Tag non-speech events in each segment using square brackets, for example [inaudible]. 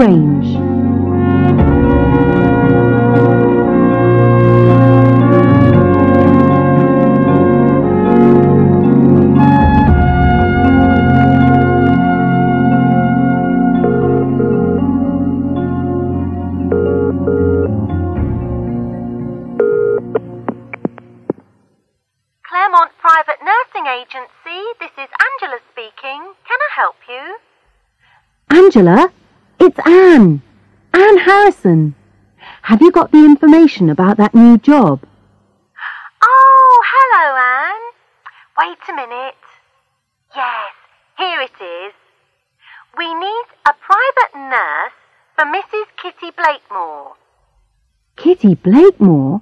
Grange. Claremont Private Nursing Agency. This is Angela speaking. Can I help you? Angela. Harrison. Have you got the information about that new job? Oh, hello, Anne. Wait a minute. Yes, here it is. We need a private nurse for Mrs. Kitty Blakemore. Kitty Blakemore?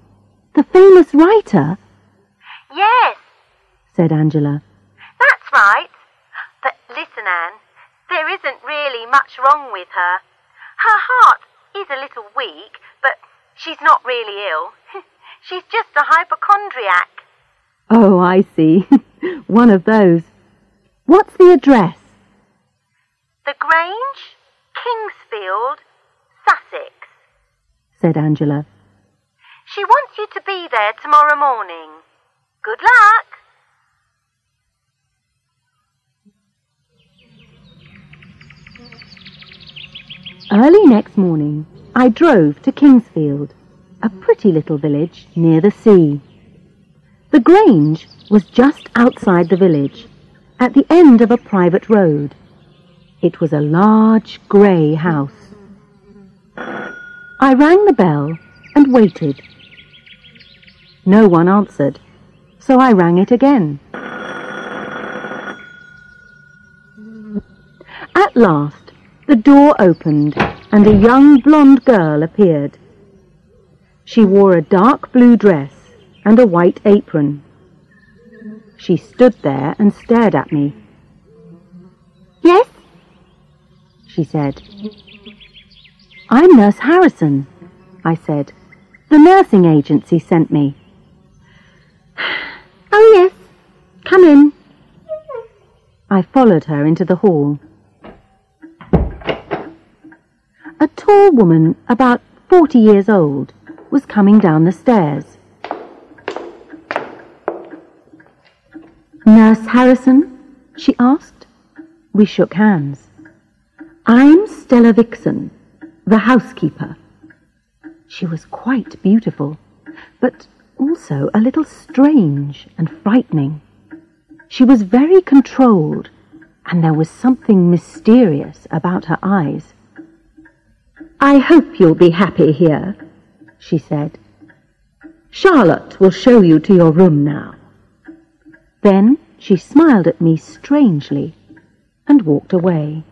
The famous writer? Yes, said Angela. that's right. But listen, Anne, there isn't really much wrong with her. Her heart is a little weak, but she's not really ill. [laughs] she's just a hypochondriac. Oh, I see. [laughs] One of those. What's the address? The Grange, Kingsfield, Sussex. said Angela. She wants you to be there tomorrow morning. Good luck. Early next morning, I drove to Kingsfield, a pretty little village near the sea. The Grange was just outside the village, at the end of a private road. It was a large grey house. I rang the bell and waited. No one answered, so I rang it again. At last, the door opened and a young blonde girl appeared. She wore a dark blue dress and a white apron. She stood there and stared at me. Yes, she said. I'm Nurse Harrison, I said. The nursing agency sent me. [sighs] Oh, yes. Come in. I followed her into the hall. A tall woman, about forty years old, was coming down the stairs. Nurse Harrison? she asked. We shook hands. I'm Stella Vixen, the housekeeper. She was quite beautiful, but also a little strange and frightening. She was very controlled, and there was something mysterious about her eyes. I hope you'll be happy here, she said. Charlotte will show you to your room now. Then she smiled at me strangely and walked away.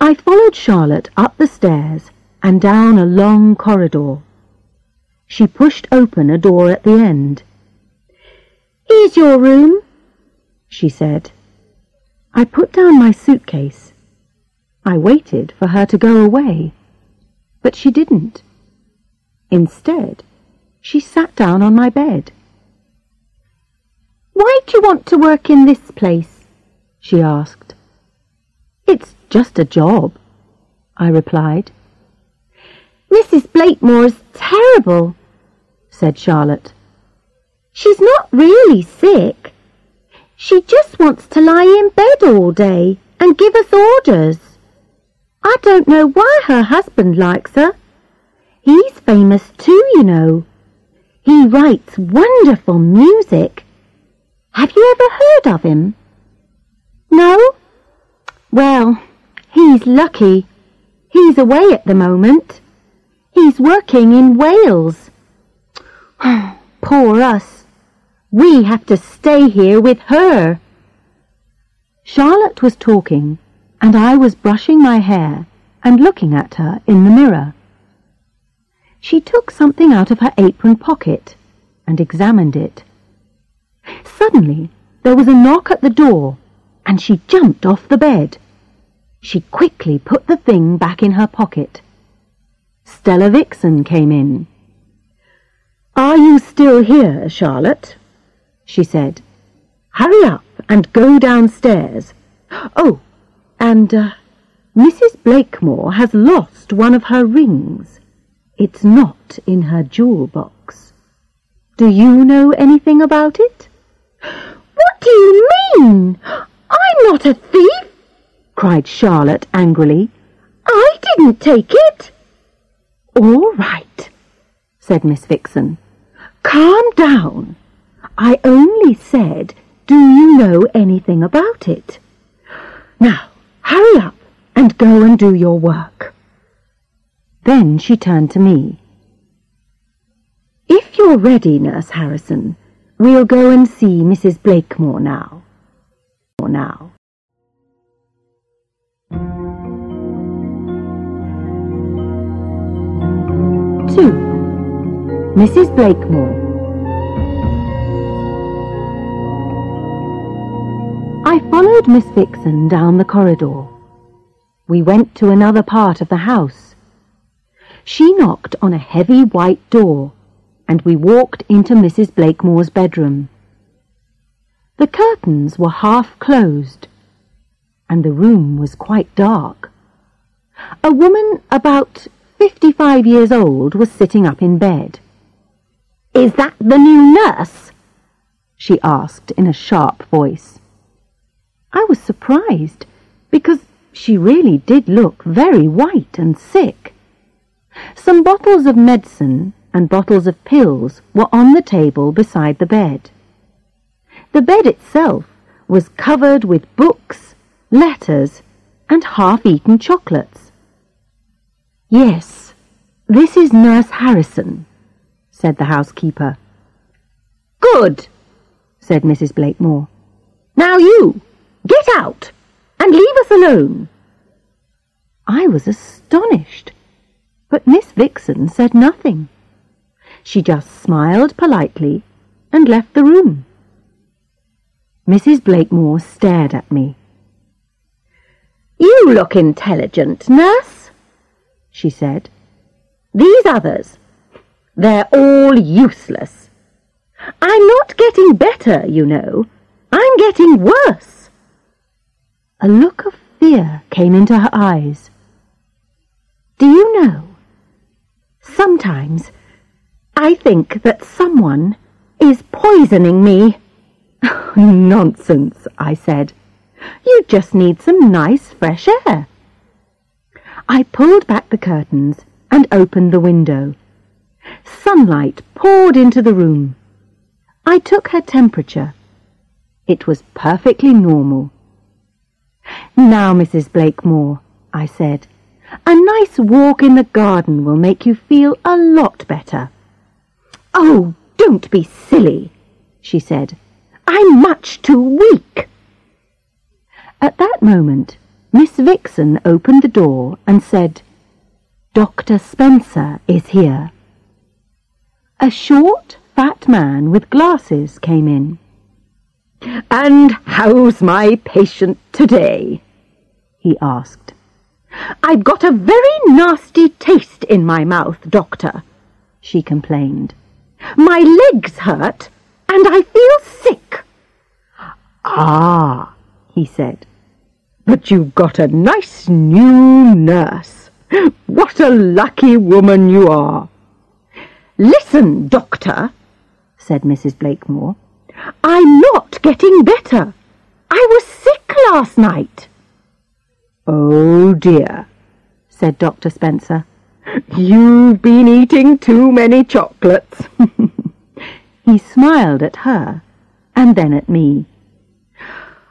I followed Charlotte up the stairs and down a long corridor. She pushed open a door at the end. Here's your room, she said. I put down my suitcase. I waited for her to go away, but she didn't. Instead, she sat down on my bed. Why do you want to work in this place? she asked. It's just a job, I replied. Mrs. Blakemore's terrible, said Charlotte. She's not really sick. She just wants to lie in bed all day and give us orders. I don't know why her husband likes her. He's famous too, you know. He writes wonderful music. Have you ever heard of him? No? Well, he's lucky. He's away at the moment. He's working in Wales. [sighs] Poor us. We have to stay here with her. Charlotte was talking, and I was brushing my hair and looking at her in the mirror. She took something out of her apron pocket and examined it. Suddenly, there was a knock at the door, and she jumped off the bed. She quickly put the thing back in her pocket. Stella Vixen came in. Are you still here, Charlotte? She said. Hurry up and go downstairs Oh, and uh, Mrs. Blakemore has lost one of her rings. It's not in her jewel box. Do you know anything about it? What do you mean? I'm not a thief, cried Charlotte angrily. I didn't take it. All right, said Miss Vixen. Calm down. I only said, do you know anything about it? Now, hurry up and go and do your work. Then she turned to me. If you're ready, Nurse Harrison, we'll go and see Mrs. Blakemore now. Or now. Two. Mrs. Blakemore. I followed Miss Vixen down the corridor. We went to another part of the house. She knocked on a heavy white door, and we walked into Mrs. Blakemore's bedroom. The curtains were half closed, and the room was quite dark. A woman about fifty-five years old was sitting up in bed. Is that the new nurse? she asked in a sharp voice. I was surprised, because she really did look very white and sick. Some bottles of medicine and bottles of pills were on the table beside the bed. The bed itself was covered with books, letters, and half-eaten chocolates. Yes, this is Nurse Harrison, said the housekeeper. Good, said Mrs. Blakemore. Now you, get out and leave us alone. I was astonished, but Miss Vixen said nothing. She just smiled politely and left the room. Mrs. Blakemore stared at me. You look intelligent, nurse, she said. These others, they're all useless. I'm not getting better, you know. I'm getting worse. A look of fear came into her eyes. Do you know, sometimes I think that someone is poisoning me. [laughs] Nonsense, I said. You just need some nice fresh air. I pulled back the curtains and opened the window. Sunlight poured into the room. I took her temperature. It was perfectly normal. Now, Mrs. Blakemore, I said, a nice walk in the garden will make you feel a lot better. Oh, don't be silly, she said. I'm much too weak. At that moment, Miss Vixen opened the door and said, Dr. Spencer is here. A short, fat man with glasses came in. And how's my patient today? he asked. I've got a very nasty taste in my mouth, doctor, she complained. My legs hurt, and I feel sick. Ah, he said, but you've got a nice new nurse. What a lucky woman you are. Listen, doctor, said Mrs. Blakemore. I'm not getting better. I was sick last night. Oh dear, said Dr. Spencer. You've been eating too many chocolates. [laughs] he smiled at her and then at me.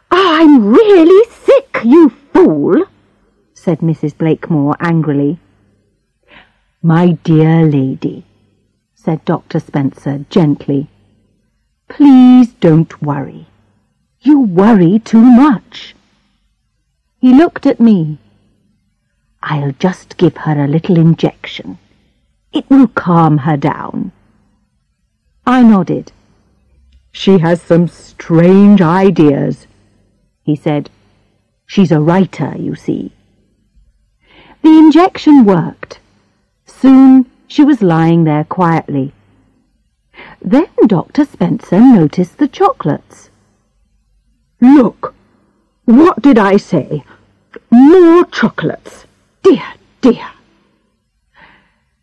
I'm really sick, you fool, said Mrs. Blakemore angrily. My dear lady, said Dr. Spencer gently, please don't worry. You worry too much. He looked at me. I'll just give her a little injection. It will calm her down. I nodded. She has some strange ideas, he said. She's a writer, you see. The injection worked. Soon she was lying there quietly. Then Dr. Spencer noticed the chocolates. Look, What did I say? More chocolates. Dear, dear.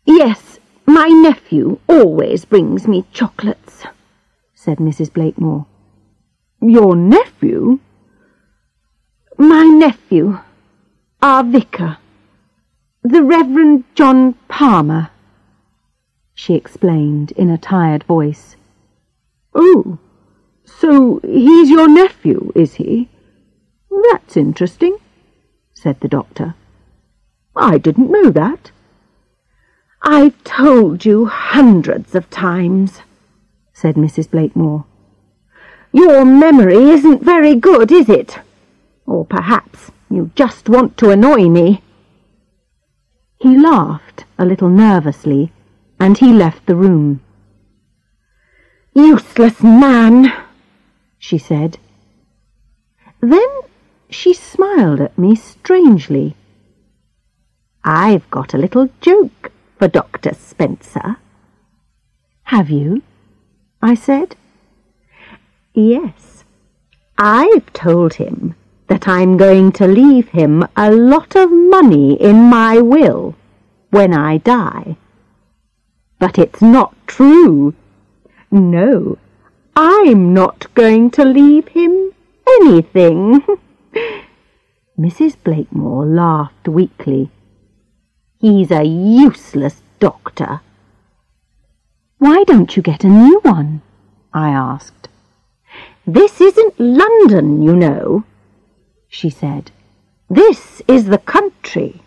Yes, my nephew always brings me chocolates, said Mrs. Blakemore. Your nephew? My nephew, our vicar, the Reverend John Palmer, she explained in a tired voice. Oh, so he's your nephew, is he? That's interesting, said the doctor. I didn't know that. I've told you hundreds of times, said Mrs. Blakemore. Your memory isn't very good, is it? Or perhaps you just want to annoy me. He laughed a little nervously, and he left the room. Useless man, she said. Then she smiled at me strangely. I've got a little joke for Dr. Spencer. Have you? I said. Yes. I've told him that I'm going to leave him a lot of money in my will when I die. But it's not true. No, I'm not going to leave him anything. [laughs] Mrs. Blakemore laughed weakly. He's a useless doctor. Why don't you get a new one? I asked. This isn't London, you know, she said. This is the country.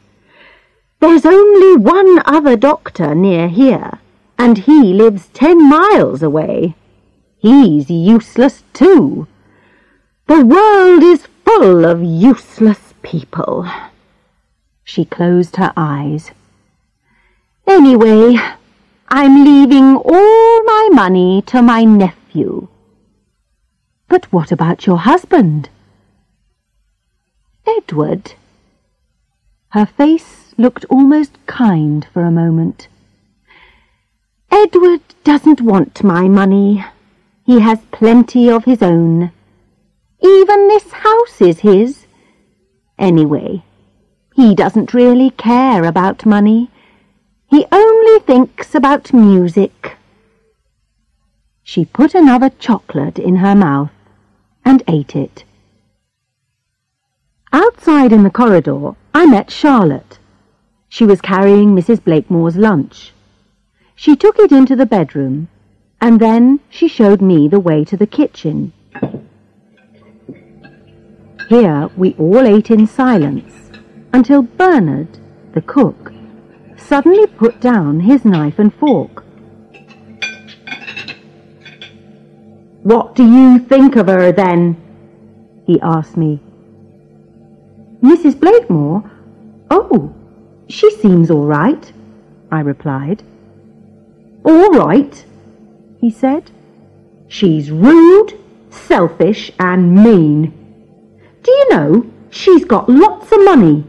There's only one other doctor near here, and he lives ten miles away. He's useless too. The world is full of useless people. She closed her eyes. Anyway, I'm leaving all my money to my nephew. But what about your husband? Edward. Her face looked almost kind for a moment. Edward doesn't want my money. He has plenty of his own. Even this house is his. Anyway, he doesn't really care about money. He only thinks about music. She put another chocolate in her mouth and ate it. Outside in the corridor, I met Charlotte. She was carrying Mrs. Blakemore's lunch. She took it into the bedroom, and then she showed me the way to the kitchen. Here we all ate in silence until Bernard, the cook, suddenly put down his knife and fork. What do you think of her, then? he asked me. Mrs. Blakemore? Oh, she seems all right, I replied. All right, he said. She's rude, selfish, and mean. Do you know, she's got lots of money,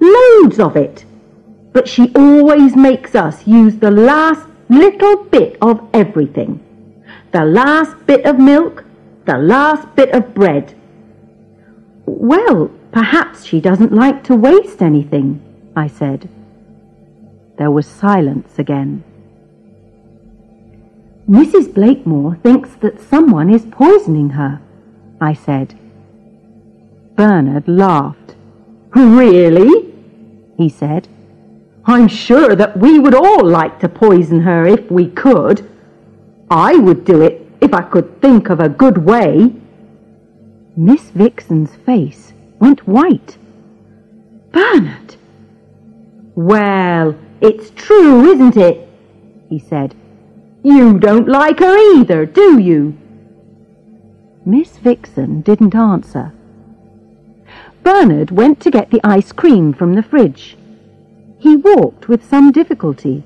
loads of it, but she always makes us use the last little bit of everything. The last bit of milk, the last bit of bread. Well, perhaps she doesn't like to waste anything, I said. There was silence again. Mrs. Blakemore thinks that someone is poisoning her, I said. Bernard laughed. Really? he said. I'm sure that we would all like to poison her if we could. I would do it if I could think of a good way. Miss Vixen's face went white. Bernard! Well, it's true, isn't it? he said. You don't like her either, do you? Miss Vixen didn't answer. Bernard went to get the ice cream from the fridge. He walked with some difficulty.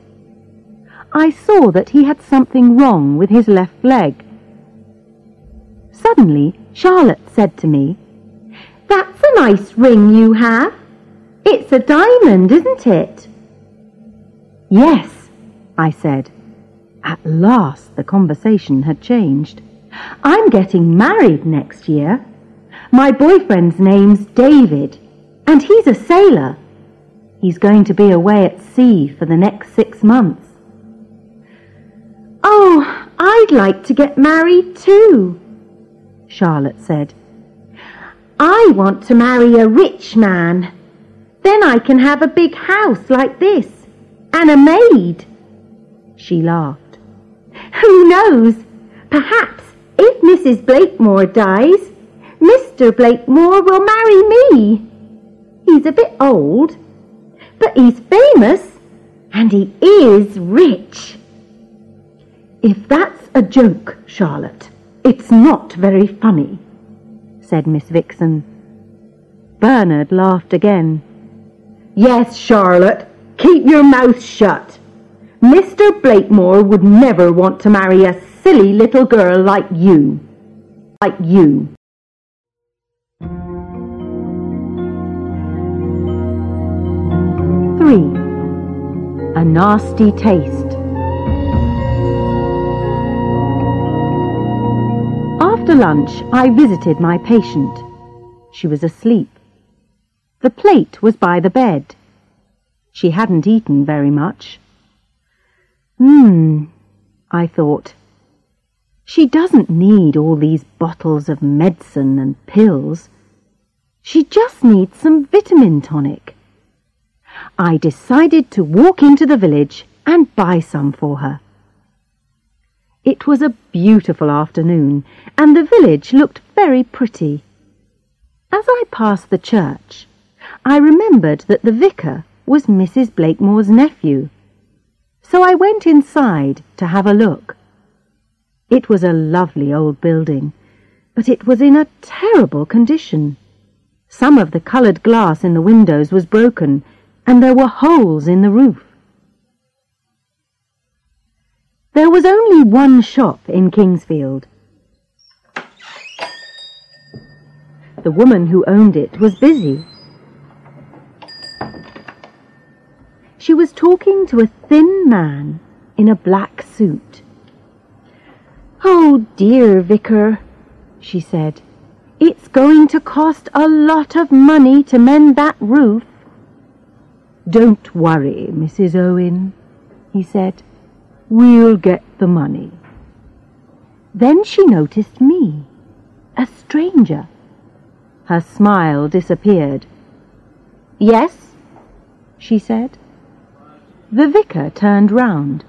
I saw that he had something wrong with his left leg. Suddenly, Charlotte said to me, That's a nice ring you have. It's a diamond, isn't it? Yes, I said. At last the conversation had changed. I'm getting married next year. My boyfriend's name's David, and he's a sailor. He's going to be away at sea for the next six months. Oh, I'd like to get married too, Charlotte said. I want to marry a rich man. Then I can have a big house like this and a maid. She laughed. Who knows? Perhaps if Mrs. Blakemore dies, Mr. Blakemore will marry me. He's a bit old, but he's famous and he is rich. If that's a joke, Charlotte, it's not very funny, said Miss Vixen. Bernard laughed again. Yes, Charlotte, keep your mouth shut. Mr. Blakemore would never want to marry a silly little girl like you. Like you. Three. A nasty taste. After lunch, I visited my patient. She was asleep. The plate was by the bed. She hadn't eaten very much. Hmm, I thought. She doesn't need all these bottles of medicine and pills. She just needs some vitamin tonic. I decided to walk into the village and buy some for her. It was a beautiful afternoon, and the village looked very pretty. As I passed the church, I remembered that the vicar was Mrs. Blakemore's nephew, so I went inside to have a look. It was a lovely old building, but it was in a terrible condition. Some of the coloured glass in the windows was broken, and there were holes in the roof. There was only one shop in Kingsfield. The woman who owned it was busy. She was talking to a thin man in a black suit. Oh dear, Vicar, she said, it's going to cost a lot of money to mend that roof. Don't worry, Mrs. Owen, he said. We'll get the money. Then she noticed me, a stranger. Her smile disappeared. Yes, she said. The vicar turned round.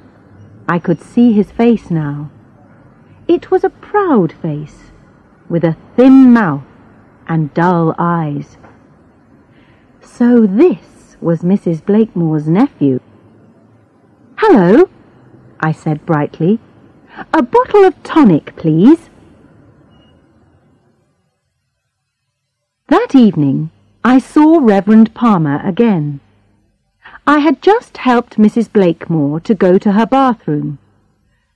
I could see his face now. It was a proud face, with a thin mouth and dull eyes. So this was Mrs. Blakemore's nephew. Hello, I said brightly. A bottle of tonic, please. That evening, I saw Reverend Palmer again. I had just helped Mrs. Blakemore to go to her bathroom.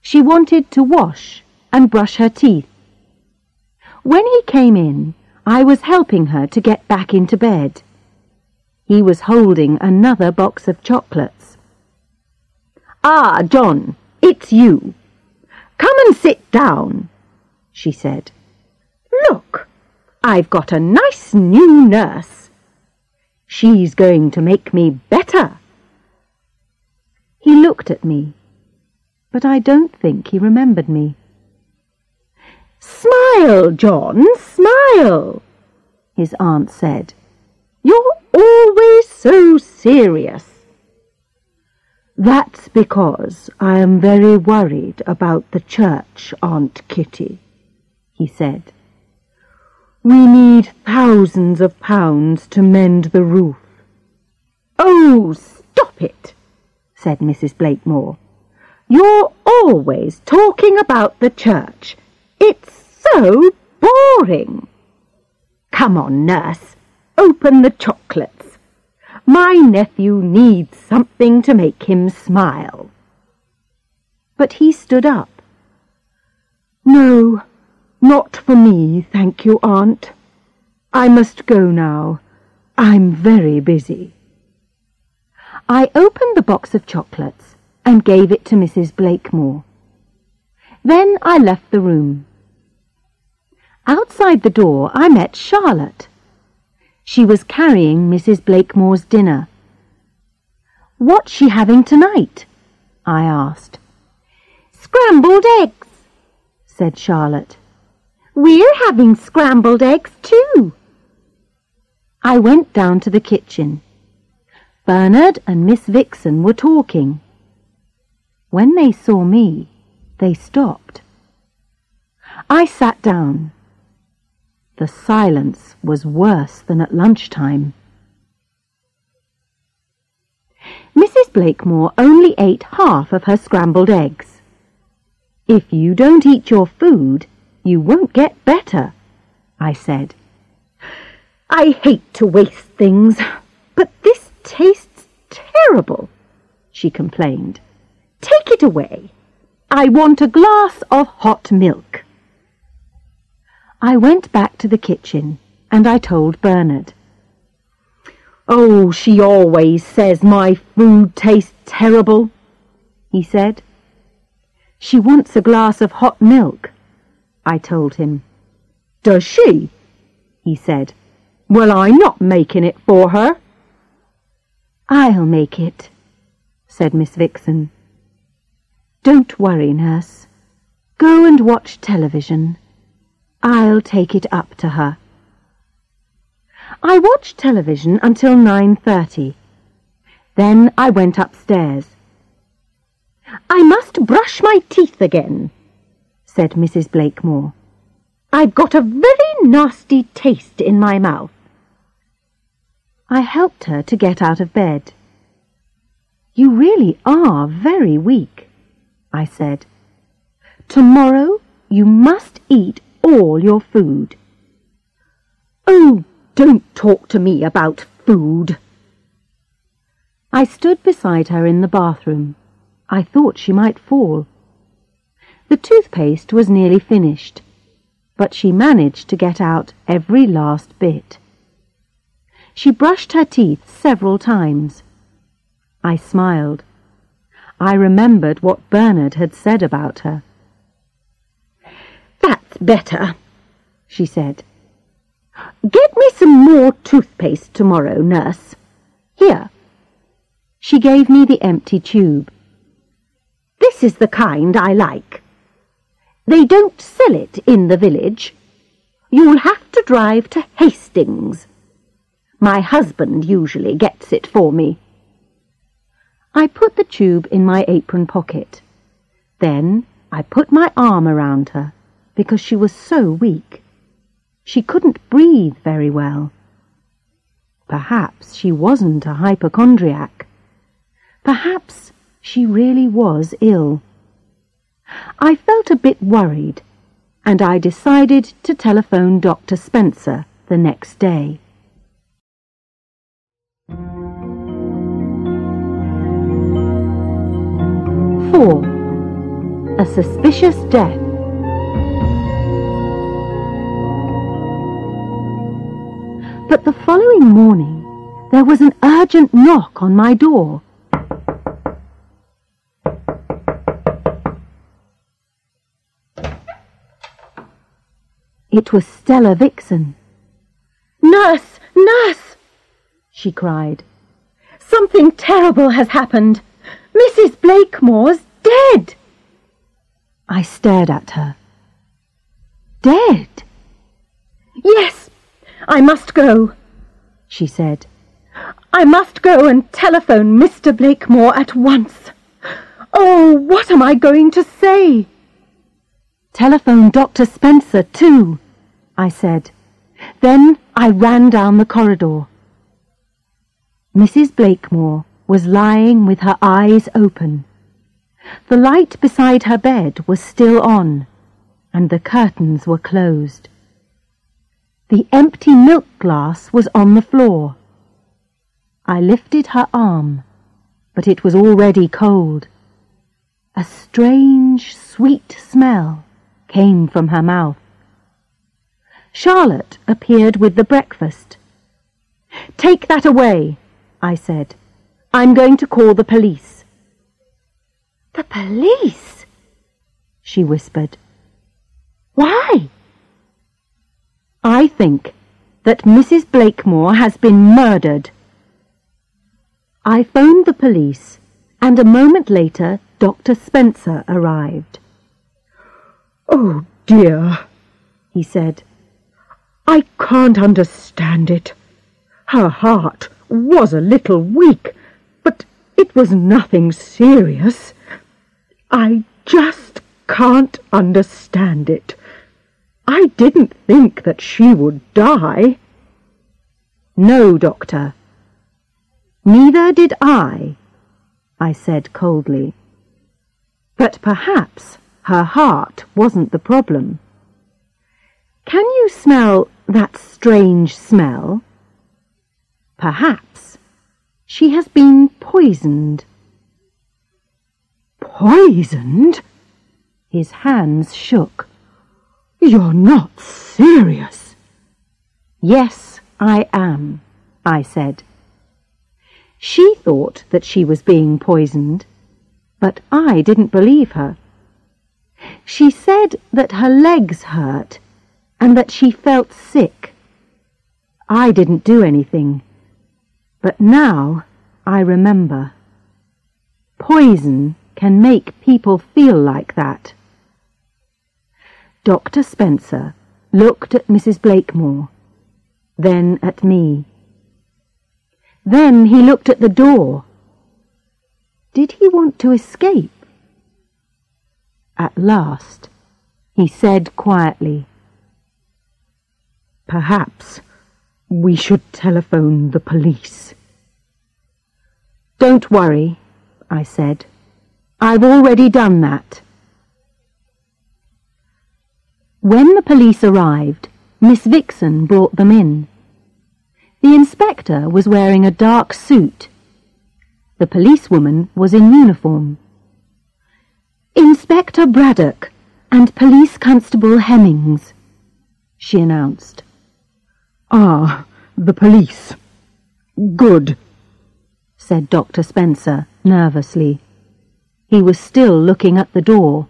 She wanted to wash and brush her teeth. When he came in, I was helping her to get back into bed. He was holding another box of chocolates. Ah, John, it's you. Come and sit down, she said. Look, I've got a nice new nurse. She's going to make me better. He looked at me, but I don't think he remembered me. Smile, John, smile, his aunt said. You're always so serious. That's because I am very worried about the church, Aunt Kitty, he said. We need thousands of pounds to mend the roof. Oh, stop it, said Mrs. Blakemore. You're always talking about the church. It's so boring. Come on, nurse, open the chocolates. My nephew needs something to make him smile. But he stood up. No, not for me, thank you, Aunt. I must go now. I'm very busy. I opened the box of chocolates and gave it to Mrs. Blakemore. Then I left the room. Outside the door I met Charlotte. She was carrying Mrs. Blakemore's dinner. What's she having tonight? I asked. Scrambled eggs, said Charlotte. We're having scrambled eggs too. I went down to the kitchen. Bernard and Miss Vixen were talking. When they saw me, they stopped. I sat down. The silence was worse than at lunchtime. Mrs. Blakemore only ate half of her scrambled eggs. If you don't eat your food, you won't get better, I said. I hate to waste things, but this tastes terrible, she complained. Take it away. I want a glass of hot milk. I went back to the kitchen and I told Bernard. Oh, she always says my food tastes terrible, he said. She wants a glass of hot milk. I told him. Does she? he said. Well, I'm not making it for her. I'll make it, said Miss Vixen. Don't worry, nurse. Go and watch television. I'll take it up to her. I watched television until 9.30. Then I went upstairs. I must brush my teeth again, said Mrs. Blakemore. I've got a very nasty taste in my mouth. I helped her to get out of bed. You really are very weak, I said. Tomorrow you must eat all your food. Oh, don't talk to me about food. I stood beside her in the bathroom. I thought she might fall. The toothpaste was nearly finished, but she managed to get out every last bit. She brushed her teeth several times. I smiled. I remembered what Bernard had said about her. That's better, she said. Get me some more toothpaste tomorrow, nurse. Here. She gave me the empty tube. This is the kind I like. They don't sell it in the village. You'll have to drive to Hastings. My husband usually gets it for me. I put the tube in my apron pocket. Then I put my arm around her because she was so weak. She couldn't breathe very well. Perhaps she wasn't a hypochondriac. Perhaps she really was ill. I felt a bit worried, and I decided to telephone Dr. Spencer the next day. Four. A suspicious death. But the following morning, there was an urgent knock on my door. It was Stella Vixen. Nurse! Nurse! she cried. Something terrible has happened. Mrs. Blakemore's dead. I stared at her. Dead? Yes, I must go, she said. I must go and telephone Mr. Blakemore at once. Oh, what am I going to say? Telephone Dr. Spencer, too, I said. Then I ran down the corridor. Mrs. Blakemore was lying with her eyes open. The light beside her bed was still on, and the curtains were closed. The empty milk glass was on the floor. I lifted her arm, but it was already cold. A strange, sweet smell came from her mouth. Charlotte appeared with the breakfast. Take that away, I said. I'm going to call the police. The police? she whispered. Why? I think that Mrs. Blakemore has been murdered. I phoned the police, and a moment later Dr. Spencer arrived. Oh, dear, he said. I can't understand it. Her heart was a little weak, but it was nothing serious. I just can't understand it. I didn't think that she would die. No, Doctor. Neither did I, I said coldly. But perhaps her heart wasn't the problem. Can you smell that strange smell? Perhaps she has been poisoned. Poisoned? His hands shook. You're not serious. Yes, I am, I said. She thought that she was being poisoned, but I didn't believe her. She said that her legs hurt and that she felt sick. I didn't do anything, but now I remember. Poison can make people feel like that. Dr. Spencer looked at Mrs. Blakemore, then at me. Then he looked at the door. Did he want to escape? At last, he said quietly, Perhaps we should telephone the police. Don't worry, I said. I've already done that. When the police arrived, Miss Vixen brought them in. The inspector was wearing a dark suit. The policewoman was in uniform. Inspector Braddock and Police Constable Hemmings, she announced. Ah, the police. Good, said Dr. Spencer nervously. He was still looking at the door.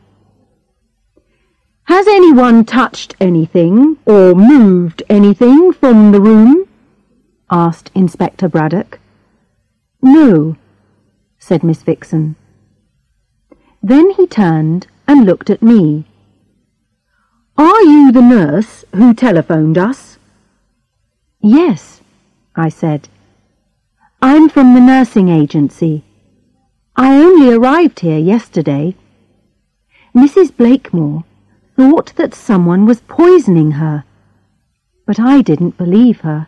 Has anyone touched anything or moved anything from the room? asked Inspector Braddock. No, said Miss Vixen. Then he turned and looked at me. Are you the nurse who telephoned us? Yes, I said. I'm from the nursing agency. I only arrived here yesterday. Mrs. Blakemore thought that someone was poisoning her, but I didn't believe her.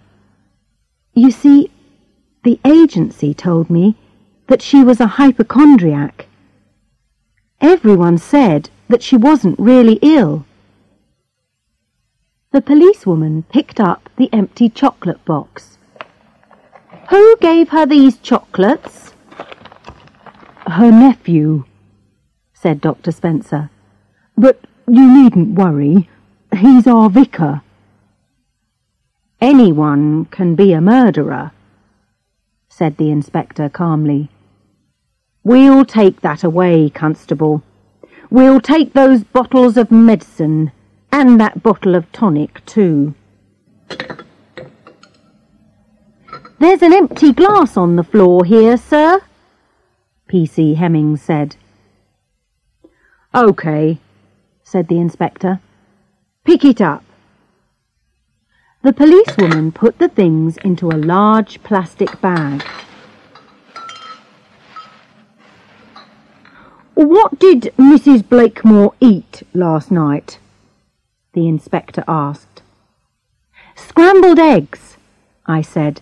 You see, the agency told me that she was a hypochondriac. Everyone said that she wasn't really ill. The policewoman picked up the empty chocolate box. Who gave her these chocolates? Her nephew, said Dr. Spencer. But you needn't worry. He's our vicar. Anyone can be a murderer, said the inspector calmly. We'll take that away, Constable. We'll take those bottles of medicine and that bottle of tonic too. There's an empty glass on the floor here, sir, P.C. Hemmings said. OK, said the inspector. Pick it up. The policewoman put the things into a large plastic bag. What did Mrs. Blakemore eat last night? the inspector asked. Scrambled eggs, I said.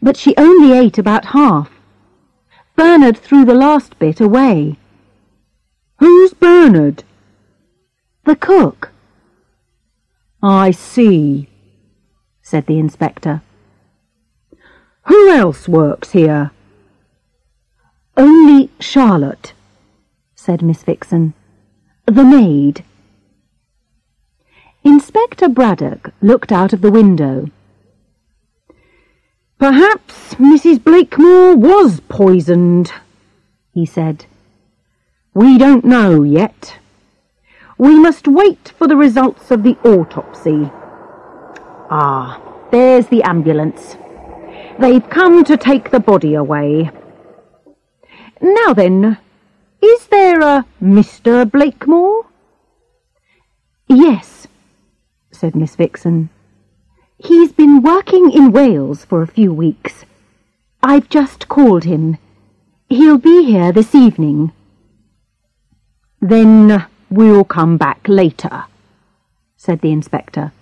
But she only ate about half. Bernard threw the last bit away. Who's Bernard? The cook. I see, said the inspector. Who else works here? Only Charlotte, said Miss Vixen. The maid. Inspector Braddock looked out of the window. Perhaps Mrs. Blakemore was poisoned, he said. We don't know yet. We must wait for the results of the autopsy. Ah, there's the ambulance. They've come to take the body away. Now then, is there a Mr. Blakemore? Yes, said Miss Vixen. He's been working in Wales for a few weeks. I've just called him. He'll be here this evening. Then we'll come back later, said the inspector.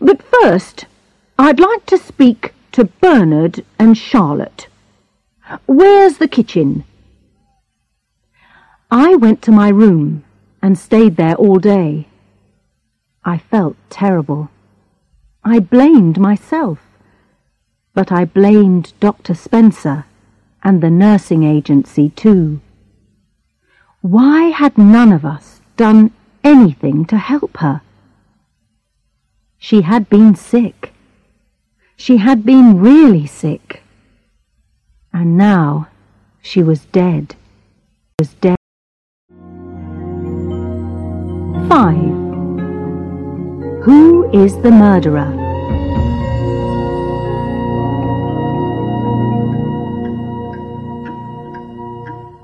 But first, I'd like to speak to Bernard and Charlotte. Where's the kitchen? I went to my room and stayed there all day. I felt terrible. I blamed myself, but I blamed Dr. Spencer and the nursing agency too. Why had none of us done anything to help her? She had been sick. She had been really sick. And now she was dead. Was dead. 5. Who is the murderer?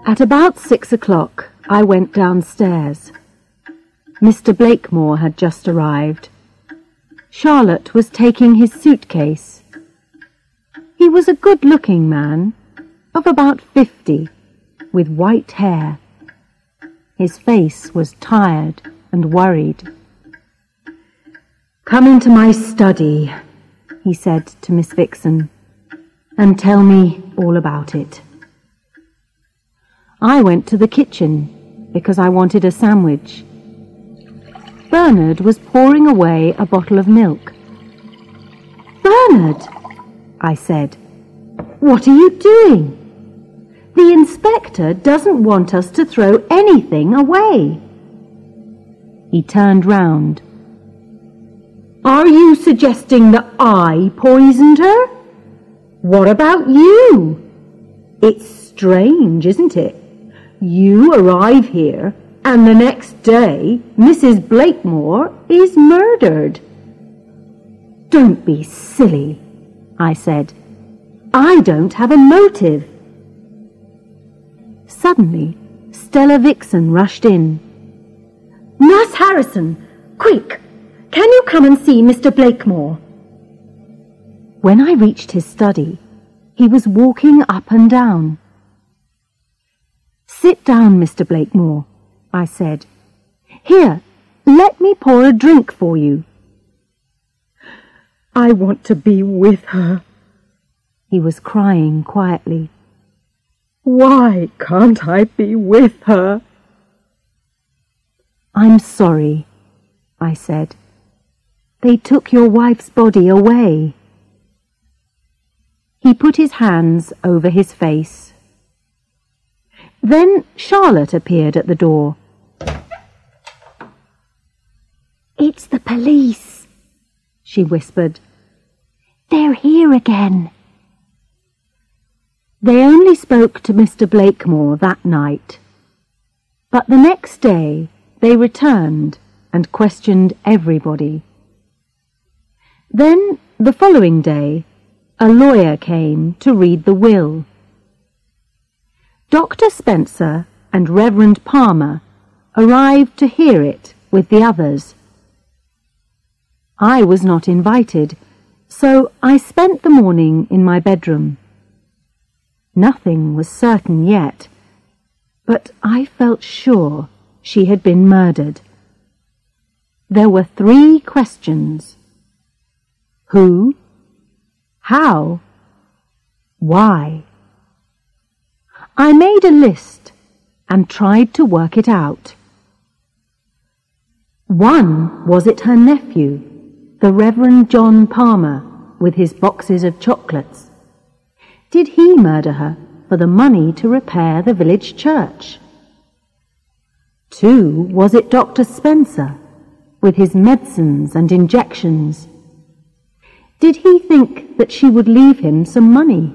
At about six o'clock, I went downstairs. Mr. Blakemore had just arrived. Charlotte was taking his suitcase. He was a good-looking man, of about fifty, with white hair. His face was tired and worried. Come into my study, he said to Miss Vixen, and tell me all about it. I went to the kitchen because I wanted a sandwich. Bernard was pouring away a bottle of milk. Bernard, I said, what are you doing? The inspector doesn't want us to throw anything away. He turned round. Are you suggesting that I poisoned her? What about you? It's strange, isn't it? You arrive here and the next day Mrs. Blakemore is murdered. Don't be silly, I said. I don't have a motive. Suddenly, Stella Vixen rushed in. Nurse Harrison, quick! Can you come and see Mr. Blakemore? When I reached his study, he was walking up and down. Sit down, Mr. Blakemore, I said. Here, let me pour a drink for you. I want to be with her. He was crying quietly. Why can't I be with her? I'm sorry, I said. They took your wife's body away. He put his hands over his face. Then Charlotte appeared at the door. It's the police, she whispered. They're here again. They only spoke to Mr. Blakemore that night. But the next day they returned and questioned everybody. Then, the following day, a lawyer came to read the will. Dr. Spencer and Reverend Palmer arrived to hear it with the others. I was not invited, so I spent the morning in my bedroom. Nothing was certain yet, but I felt sure she had been murdered. There were three questions. Who? How? Why? I made a list and tried to work it out. One, was it her nephew, the Reverend John Palmer, with his boxes of chocolates? Did he murder her for the money to repair the village church? Two, was it Dr. Spencer, with his medicines and injections? Did he think that she would leave him some money?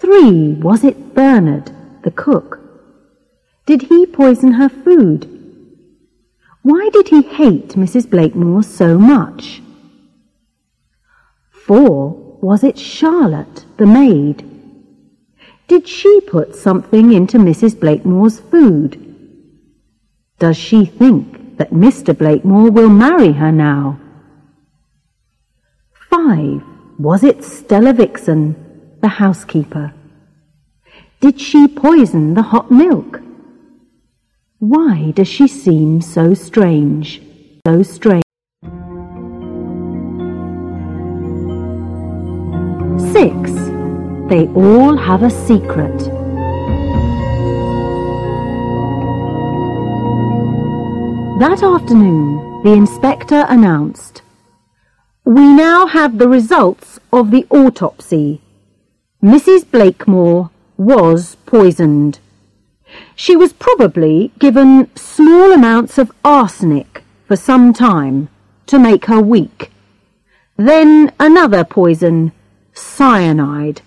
Three, was it Bernard, the cook? Did he poison her food? Why did he hate Mrs. Blakemore so much? Four, was it Charlotte, the maid? Did she put something into Mrs. Blakemore's food? Does she think that Mr. Blakemore will marry her now? Five. Was it Stella Vixen, the housekeeper? Did she poison the hot milk? Why does she seem so strange, so strange? Six. They all have a secret. That afternoon, the inspector announced, We now have the results of the autopsy. Mrs. Blakemore was poisoned. She was probably given small amounts of arsenic for some time to make her weak. Then another poison, cyanide,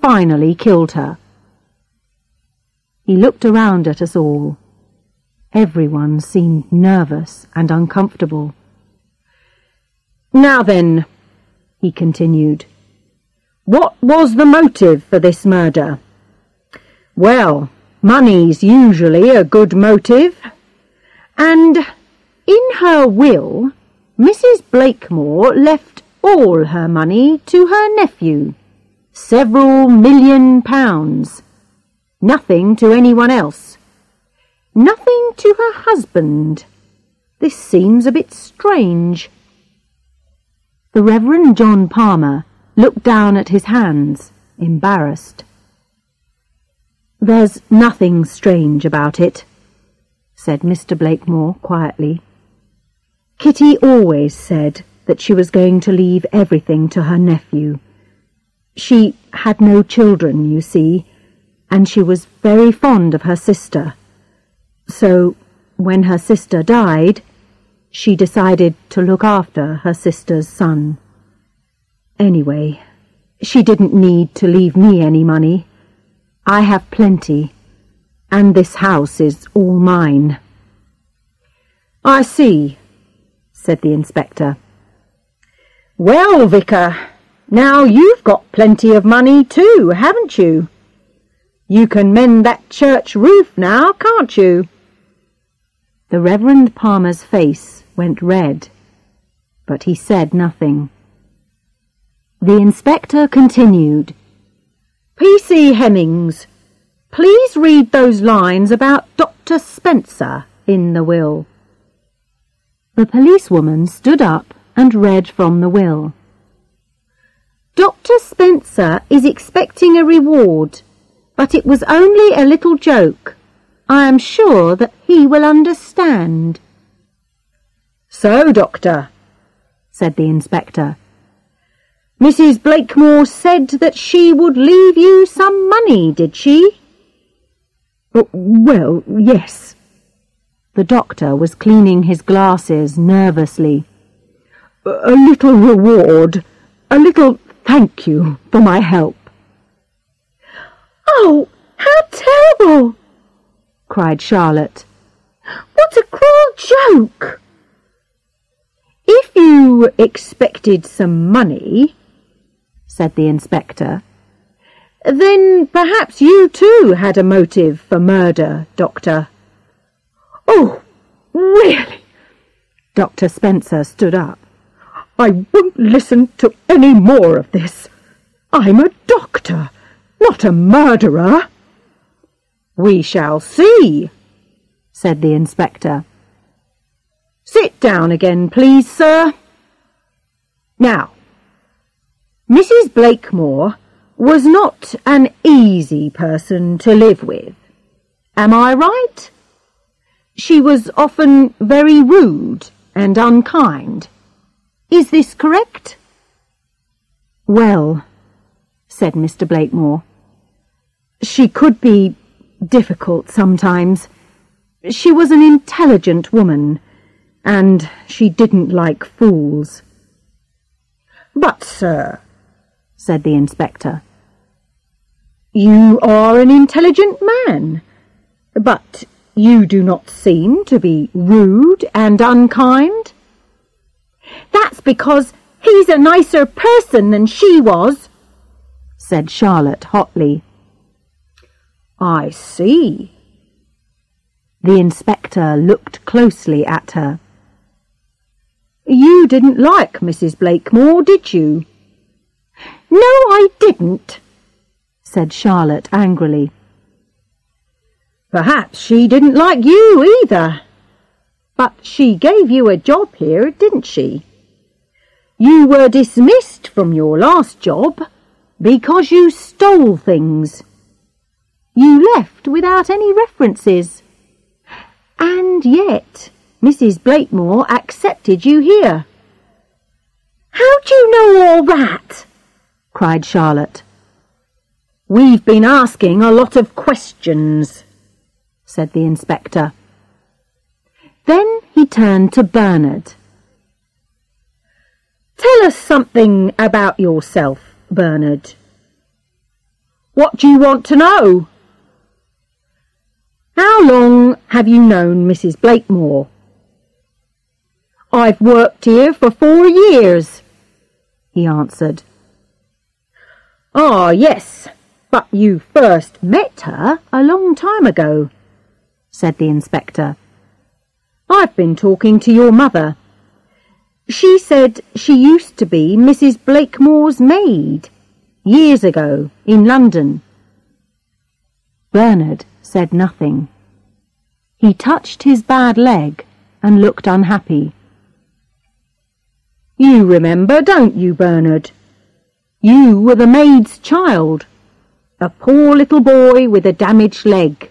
finally killed her. He looked around at us all. Everyone seemed nervous and uncomfortable. Now then, he continued, what was the motive for this murder? Well, money's usually a good motive. And in her will, Mrs. Blakemore left all her money to her nephew. Several million pounds. Nothing to anyone else. Nothing to her husband. This seems a bit strange. The Reverend John Palmer looked down at his hands, embarrassed. There's nothing strange about it, said Mr. Blakemore quietly. Kitty always said that she was going to leave everything to her nephew. She had no children, you see, and she was very fond of her sister. So, when her sister died, she decided to look after her sister's son. Anyway, she didn't need to leave me any money. I have plenty, and this house is all mine. I see, said the inspector. Well, Vicar, now you've got plenty of money too, haven't you? You can mend that church roof now, can't you? The Reverend Palmer's face went red, but he said nothing. The inspector continued. P.C. Hemmings, please read those lines about Dr. Spencer in the will. The policewoman stood up and read from the will. Dr. Spencer is expecting a reward, but it was only a little joke. I am sure that he will understand. So, Doctor, said the inspector, Mrs. Blakemore said that she would leave you some money, did she? Oh, well, yes. The doctor was cleaning his glasses nervously. A little reward, a little thank you for my help. Oh, how terrible! Cried Charlotte. What a cruel joke! If you expected some money, said the inspector, then perhaps you too had a motive for murder, Doctor. Oh, really? Dr. Spencer stood up. I won't listen to any more of this. I'm a doctor, not a murderer. We shall see, said the inspector. Sit down again, please, sir. Now, Mrs. Blakemore was not an easy person to live with. Am I right? She was often very rude and unkind. Is this correct? Well, said Mr. Blakemore, she could be difficult sometimes. She was an intelligent woman, and she didn't like fools. But, sir, said the inspector, you are an intelligent man, but you do not seem to be rude and unkind. That's because he's a nicer person than she was, said Charlotte hotly. I see. The inspector looked closely at her. You didn't like Mrs. Blakemore, did you? No, I didn't, said Charlotte angrily. Perhaps she didn't like you either. But she gave you a job here, didn't she? You were dismissed from your last job because you stole things. You left without any references. And yet, Mrs. Blakemore accepted you here. How do you know all that? cried Charlotte. We've been asking a lot of questions, said the inspector. Then he turned to Bernard. Tell us something about yourself, Bernard. What do you want to know? How long have you known Mrs. Blakemore? I've worked here for four years, he answered. Ah, yes, but you first met her a long time ago, said the inspector. I've been talking to your mother. She said she used to be Mrs. Blakemore's maid years ago in London. Bernard said nothing. He touched his bad leg and looked unhappy. You remember, don't you, Bernard? You were the maid's child, a poor little boy with a damaged leg.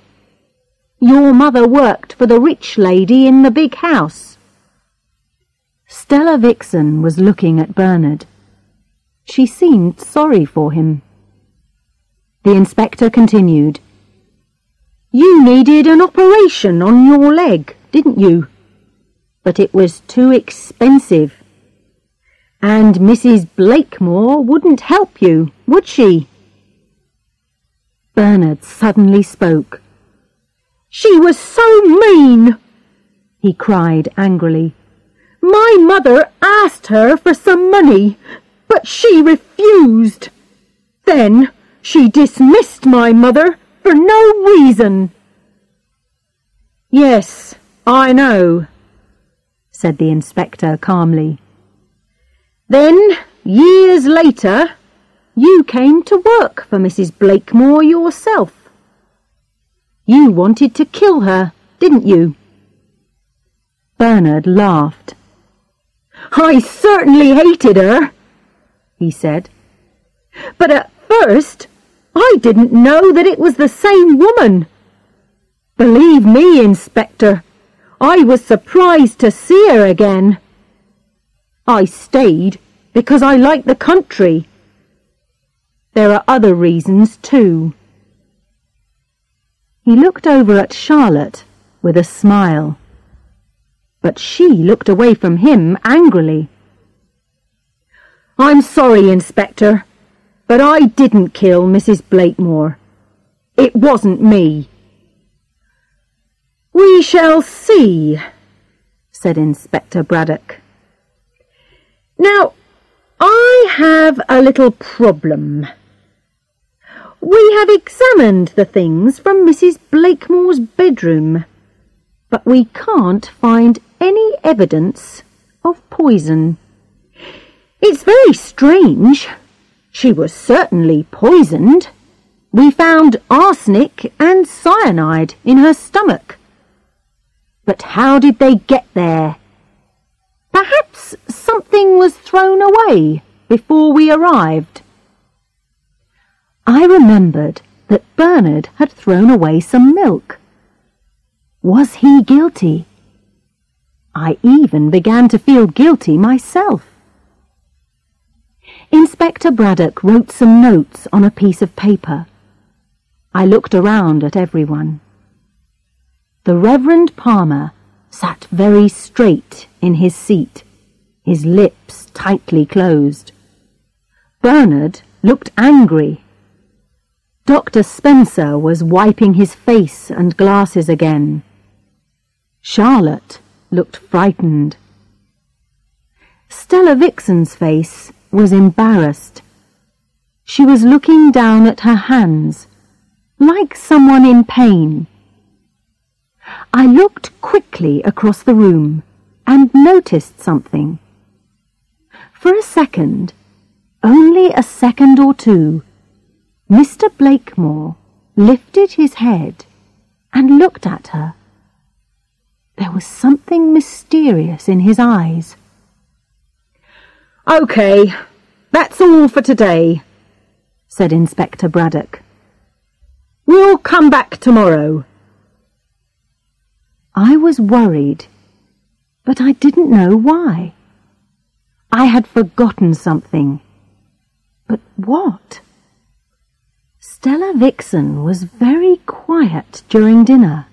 Your mother worked for the rich lady in the big house. Stella Vixen was looking at Bernard. She seemed sorry for him. The inspector continued. You needed an operation on your leg, didn't you? But it was too expensive. And Mrs. Blakemore wouldn't help you, would she? Bernard suddenly spoke. She was so mean, he cried angrily. My mother asked her for some money, but she refused. Then she dismissed my mother for no reason. Yes, I know, said the inspector calmly. Then, years later, you came to work for Mrs. Blakemore yourself. You wanted to kill her, didn't you? Bernard laughed. I certainly hated her, he said. But at first I didn't know that it was the same woman. Believe me, Inspector, I was surprised to see her again. I stayed because I like the country. There are other reasons too. He looked over at Charlotte with a smile, but she looked away from him angrily. I'm sorry, Inspector, but I didn't kill Mrs. Blakemore. It wasn't me. We shall see, said Inspector Braddock. Now, I have a little problem. We have examined the things from Mrs. Blakemore's bedroom, but we can't find any evidence of poison. It's very strange. She was certainly poisoned. We found arsenic and cyanide in her stomach. But how did they get there? Perhaps something was thrown away before we arrived. I remembered that Bernard had thrown away some milk. Was he guilty? I even began to feel guilty myself. Inspector Braddock wrote some notes on a piece of paper. I looked around at everyone. The Reverend Palmer sat very straight in his seat, his lips tightly closed. Bernard looked angry. Dr. Spencer was wiping his face and glasses again Charlotte looked frightened. Stella Vixen's face was embarrassed. She was looking down at her hands, like someone in pain. I looked quickly across the room and noticed something. For a second, only a second or two, Mr. Blakemore lifted his head and looked at her. There was something mysterious in his eyes. OK, that's all for today, said Inspector Braddock. We'll come back tomorrow. I was worried, but I didn't know why. I had forgotten something. But what? Stella Vixen was very quiet during dinner.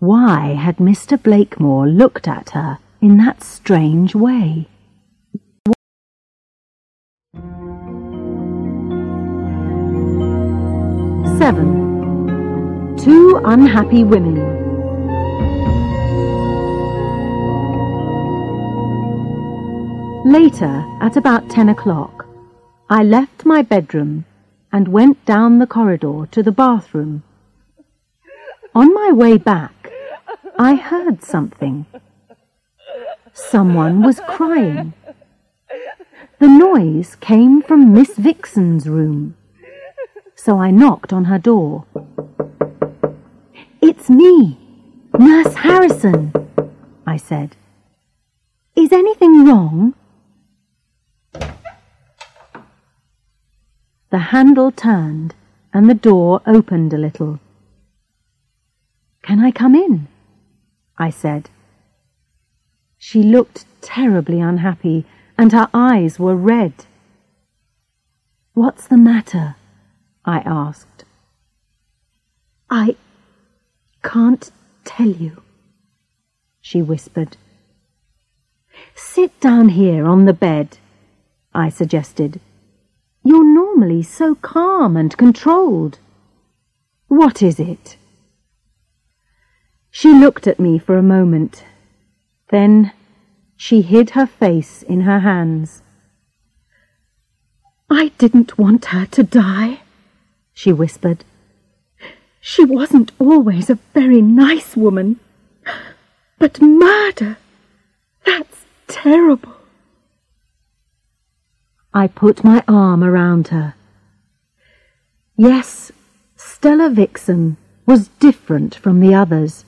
Why had Mr. Blakemore looked at her in that strange way? Seven. Two unhappy women. Later, at about ten o'clock, I left my bedroom and went down the corridor to the bathroom. On my way back, I heard something. Someone was crying. The noise came from Miss Vixen's room, so I knocked on her door. It's me, Nurse Harrison, I said. Is anything wrong? The handle turned and the door opened a little. Can I come in? I said. She looked terribly unhappy and her eyes were red. What's the matter? I asked. I can't tell you, she whispered. Sit down here on the bed, I suggested. You're normally so calm and controlled. What is it? She looked at me for a moment. Then she hid her face in her hands. I didn't want her to die, she whispered. She wasn't always a very nice woman. But murder, that's terrible. I put my arm around her. Yes, Stella Vixen was different from the others.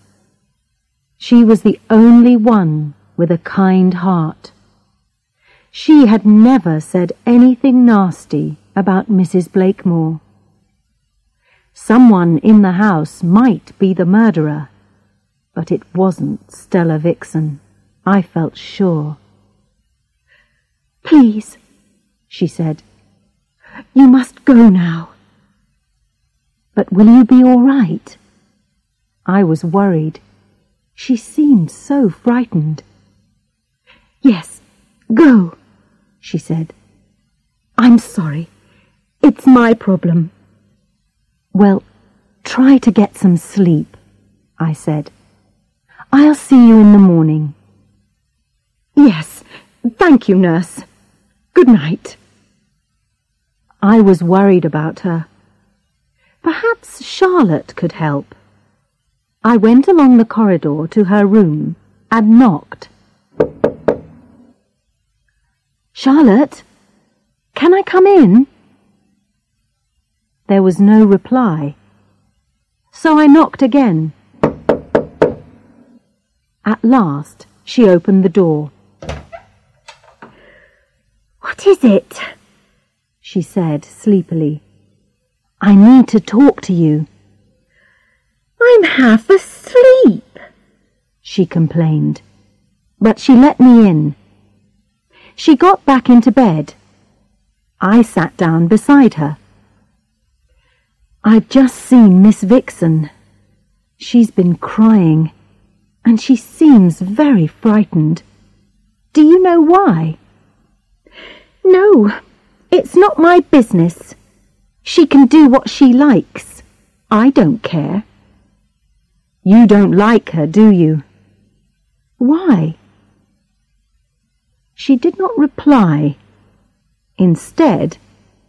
She was the only one with a kind heart. She had never said anything nasty about Mrs. Blakemore. Someone in the house might be the murderer, but it wasn't Stella Vixen. I felt sure. Please, she said. You must go now. But will you be all right? I was worried. She seemed so frightened. Yes, go, she said. I'm sorry. It's my problem. Well, try to get some sleep, I said. I'll see you in the morning. Yes, thank you, nurse. Good night. I was worried about her. Perhaps Charlotte could help. I went along the corridor to her room and knocked. Charlotte, can I come in? There was no reply, so I knocked again. At last, she opened the door. What is it? she said sleepily. I need to talk to you. I'm half asleep, she complained, but she let me in. She got back into bed. I sat down beside her. I've just seen Miss Vixen. She's been crying, and she seems very frightened. Do you know why? No, it's not my business. She can do what she likes. I don't care. You don't like her, do you? Why? She did not reply. Instead,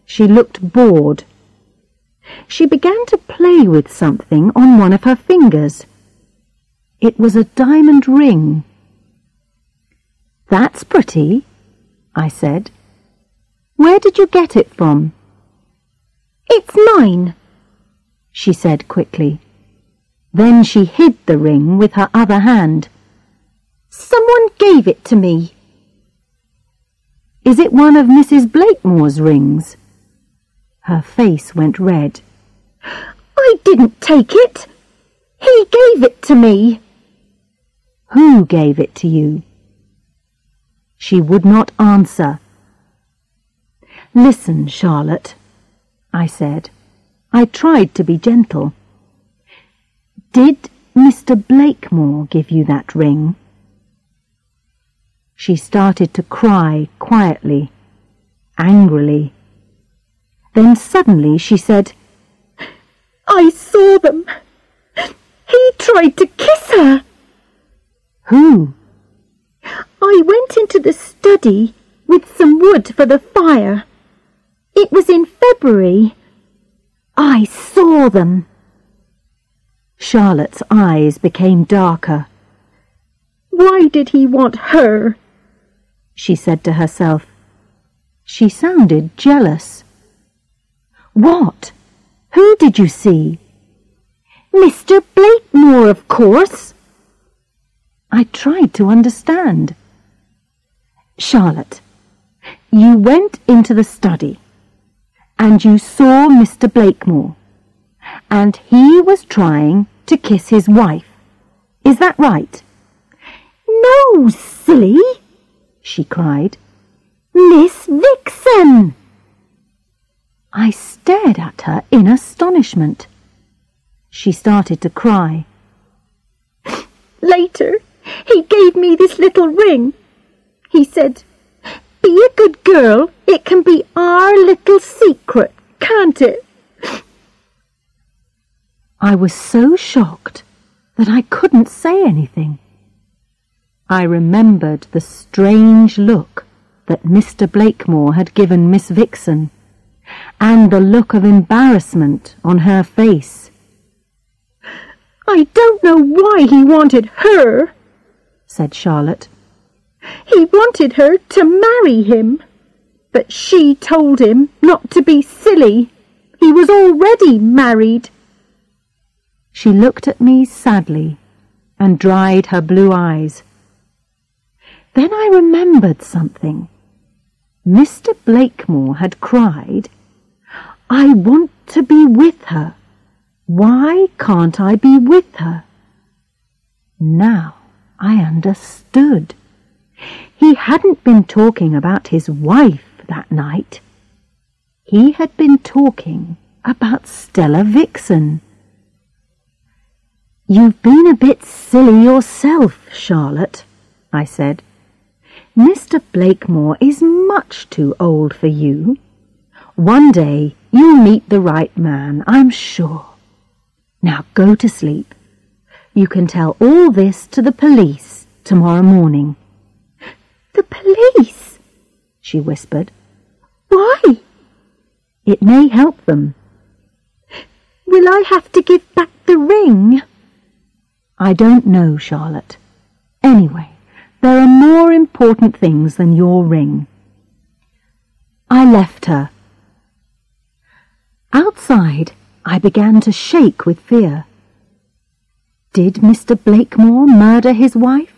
she looked bored. She began to play with something on one of her fingers. It was a diamond ring. That's pretty, I said. Where did you get it from? It's mine, she said quickly. Then she hid the ring with her other hand. Someone gave it to me. Is it one of Mrs. Blakemore's rings? Her face went red. I didn't take it. He gave it to me. Who gave it to you? She would not answer. Listen, Charlotte, I said. I tried to be gentle. Did Mr. Blakemore give you that ring? She started to cry quietly, angrily. Then suddenly she said, I saw them. He tried to kiss her. Who? I went into the study with some wood for the fire. It was in February. I saw them. Charlotte's eyes became darker. Why did he want her? She said to herself. She sounded jealous. What? Who did you see? Mr. Blakemore, of course. I tried to understand. Charlotte, you went into the study and you saw Mr. Blakemore and he was trying to kiss his wife. Is that right? No, silly, she cried. Miss Vixen! I stared at her in astonishment. She started to cry. Later, he gave me this little ring. He said, Be a good girl. It can be our little secret, can't it? I was so shocked that I couldn't say anything. I remembered the strange look that Mr. Blakemore had given Miss Vixen, and the look of embarrassment on her face. I don't know why he wanted her, said Charlotte. He wanted her to marry him, but she told him not to be silly. He was already married. She looked at me sadly and dried her blue eyes. Then I remembered something. Mr. Blakemore had cried, I want to be with her. Why can't I be with her? Now I understood. He hadn't been talking about his wife that night. He had been talking about Stella Vixen. You've been a bit silly yourself, Charlotte, I said. Mr. Blakemore is much too old for you. One day you'll meet the right man, I'm sure. Now go to sleep. You can tell all this to the police tomorrow morning. The police? she whispered. Why? It may help them. Will I have to give back the ring? I don't know, Charlotte. Anyway, there are more important things than your ring. I left her. Outside, I began to shake with fear. Did Mr. Blakemore murder his wife?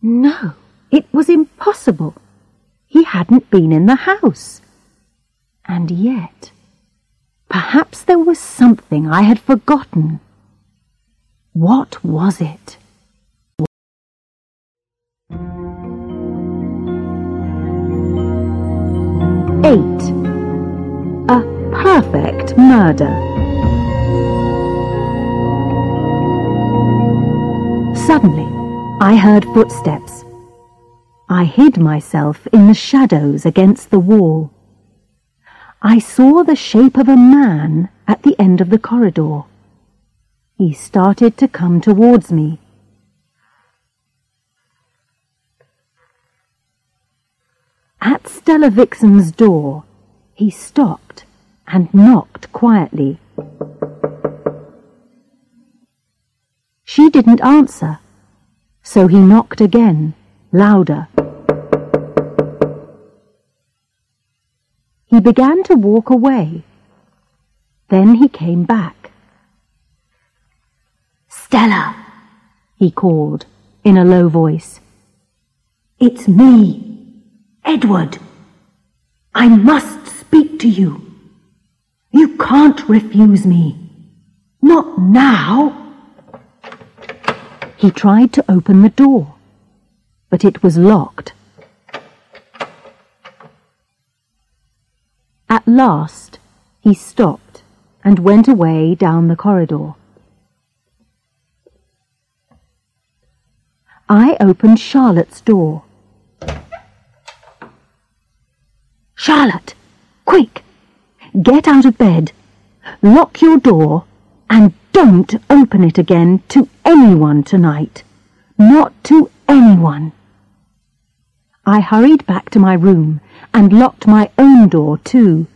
No, it was impossible. He hadn't been in the house. And yet, perhaps there was something I had forgotten. What was it? Eight. Perfect murder. Suddenly, I heard footsteps. I hid myself in the shadows against the wall. I saw the shape of a man at the end of the corridor. He started to come towards me. At Stella Vixen's door, he stopped and knocked quietly. She didn't answer, so he knocked again, louder. He began to walk away. Then he came back. Stella, he called in a low voice. It's me. Edward, I must speak to you. You can't refuse me. Not now. He tried to open the door, but it was locked. At last, he stopped and went away down the corridor. I opened Charlotte's door. Charlotte, quick! Get out of bed, lock your door, and don't open it again to anyone tonight. Not to anyone. I hurried back to my room and locked my own door too.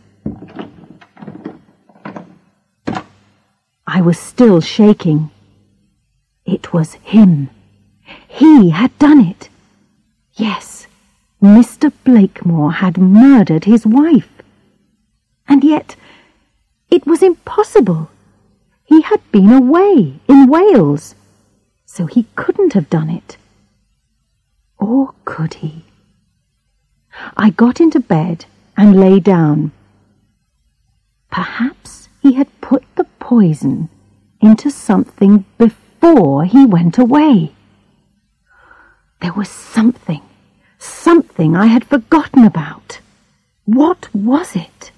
I was still shaking. It was him. He had done it. Yes. Mr. Blakemore had murdered his wife. And yet, it was impossible. He had been away in Wales, so he couldn't have done it. Or could he? I got into bed and lay down. Perhaps he had put the poison into something before he went away. There was something Something I had forgotten about. What was it?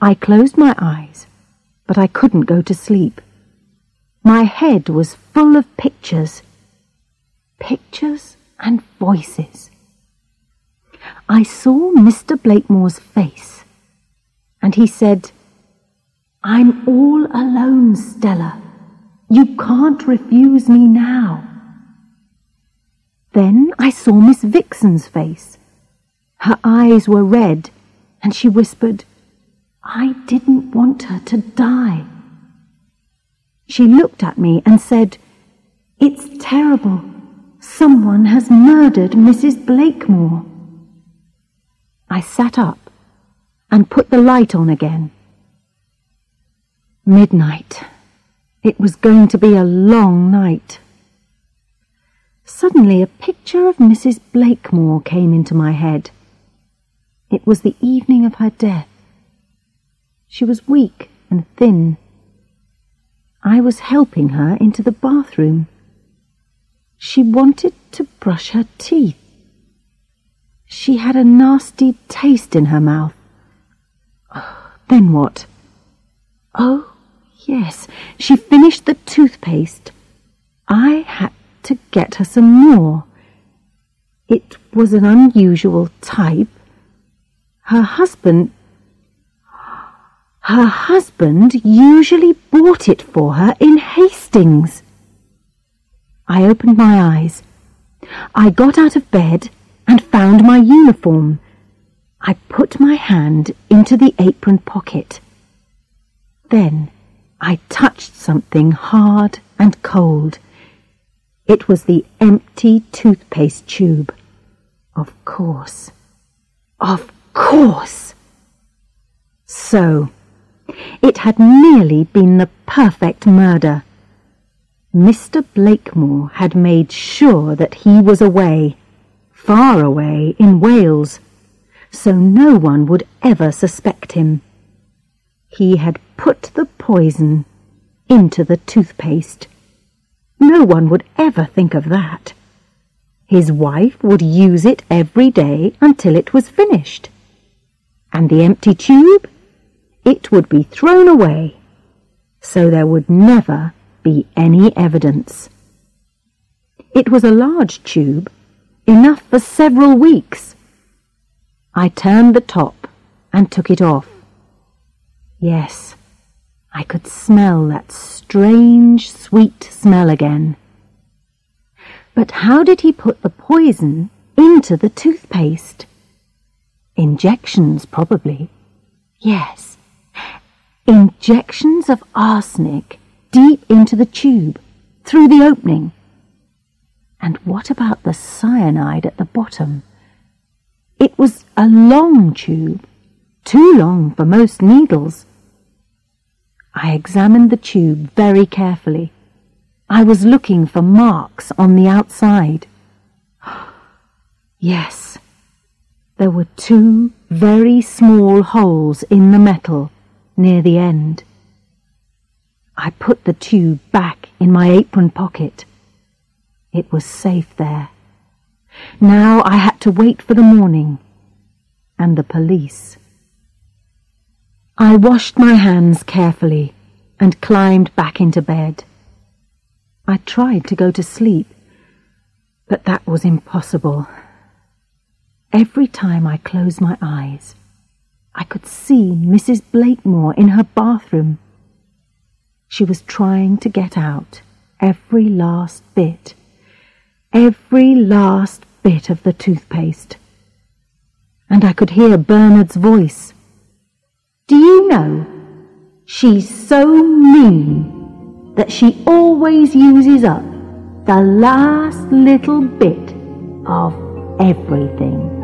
I closed my eyes, but I couldn't go to sleep. My head was full of pictures. Pictures and voices. I saw Mr. Blakemore's face, and he said, I'm all alone, Stella. You can't refuse me now. Then I saw Miss Vixen's face. Her eyes were red, and she whispered, I didn't want her to die. She looked at me and said, It's terrible. Someone has murdered Mrs. Blakemore. I sat up and put the light on again. Midnight. It was going to be a long night. Suddenly a picture of Mrs. Blakemore came into my head. It was the evening of her death. She was weak and thin. I was helping her into the bathroom. She wanted to brush her teeth. She had a nasty taste in her mouth. Then what? Oh, yes, she finished the toothpaste. I had to get her some more. It was an unusual type. Her husband... Her husband usually bought it for her in Hastings. I opened my eyes. I got out of bed and found my uniform. I put my hand into the apron pocket. Then I touched something hard and cold. It was the empty toothpaste tube. Of course. Of course. So, it had nearly been the perfect murder. Mr. Blakemore had made sure that he was away, far away in Wales, so no one would ever suspect him. He had put the poison into the toothpaste. No one would ever think of that. His wife would use it every day until it was finished. And the empty tube? It would be thrown away. So there would never be any evidence. It was a large tube, enough for several weeks. I turned the top and took it off. Yes, I could smell that strange, sweet smell again. But how did he put the poison into the toothpaste? Injections, probably. Yes, injections of arsenic deep into the tube, through the opening. And what about the cyanide at the bottom? It was a long tube, too long for most needles. I examined the tube very carefully. I was looking for marks on the outside. [gasps] Yes, there were two very small holes in the metal near the end. I put the tube back in my apron pocket. It was safe there. Now I had to wait for the morning and the police. I washed my hands carefully and climbed back into bed. I tried to go to sleep, but that was impossible. Every time I closed my eyes, I could see Mrs. Blakemore in her bathroom. She was trying to get out every last bit, every last bit of the toothpaste. And I could hear Bernard's voice. Do you know, she's so mean that she always uses up the last little bit of everything.